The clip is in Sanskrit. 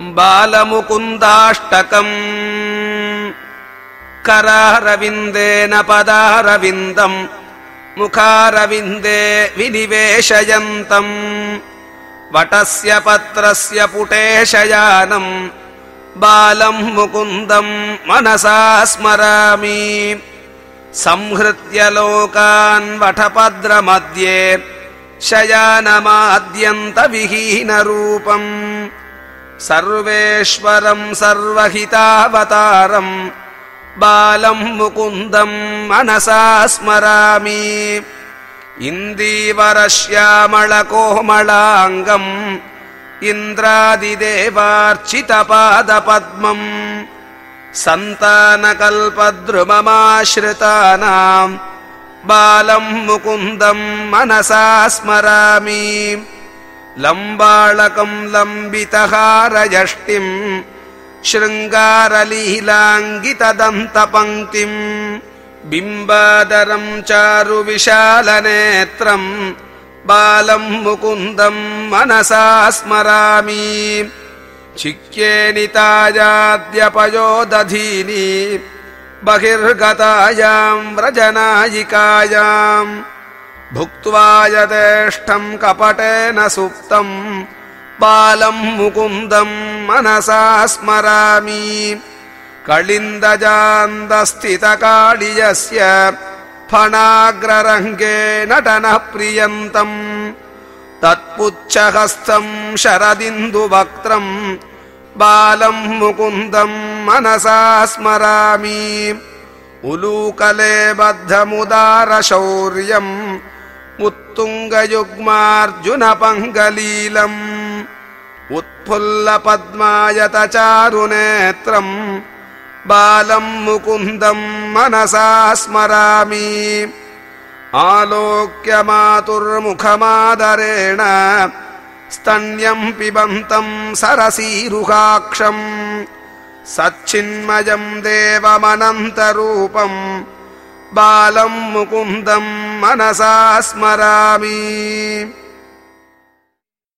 बालमुकुन्दाष्टकम्। करारविन्देन पदारविन्दम् मुखारविन्दे विनिवेशयन्तम्। वटस्य पत्रस्य पुटेशयानम् बालम् मुकुन्दम् मनसा स्मरामि। संहृत्य लोकान् वठपद्रमध्ये शयानमाद्यन्तविहीनरूपम् सर्वेश्वरम् सर्वहितावतारम् बालम् मुकुन्दम् मनसा स्मरामि। इन्दीवरश्यामलकोमलाङ्गम् इन्द्रादिदेवार्चितपादपद्मम् सन्तानकल्पद्रुममाश्रितानाम् बालम् मुकुन्दम् मनसा स्मरामि लम्बाळकम् लम्बितहारयष्टिम् शृङ्गारलीलाङ्गितदन्तपङ्क्तिम् बिम्बादरम् चारुविशालनेत्रम् बालम् मुकुन्दम् मनसा स्मरामि। चिक्येनितायाद्यपयोदधीनि बहिर्गतायाम् व्रजनायिकायाम् भुक्त्वा यथेष्टम् कपटेन सुप्तम् बालम् मुकुन्दम् मनसा स्मरामि। कलिन्दजान्दस्थितकाडियस्य फणाग्ररङ्गे नटनः प्रियन्तम्। तत्पुच्छहस्तम् शरदिन्दुवक्त्रम् बालम् मुकुन्दम् मनसा स्मरामि। उलूकले बद्धमुदारशौर्यम् उत्तुङ्गयुग्मार्जुनपङ्गलीलम् उत्फुल्लपद्मायतचारुनेत्रम् बालम् मुकुन्दम् मनसा स्मरामि। आलोक्यमातुर्मुखमादरेण स्तन्यम् पिबन्तम् सरसीरुहाक्षम् सच्चिन्मयम् देवमनन्तरूपम् बालम् मुकुन्दम् मनसा स्मरामि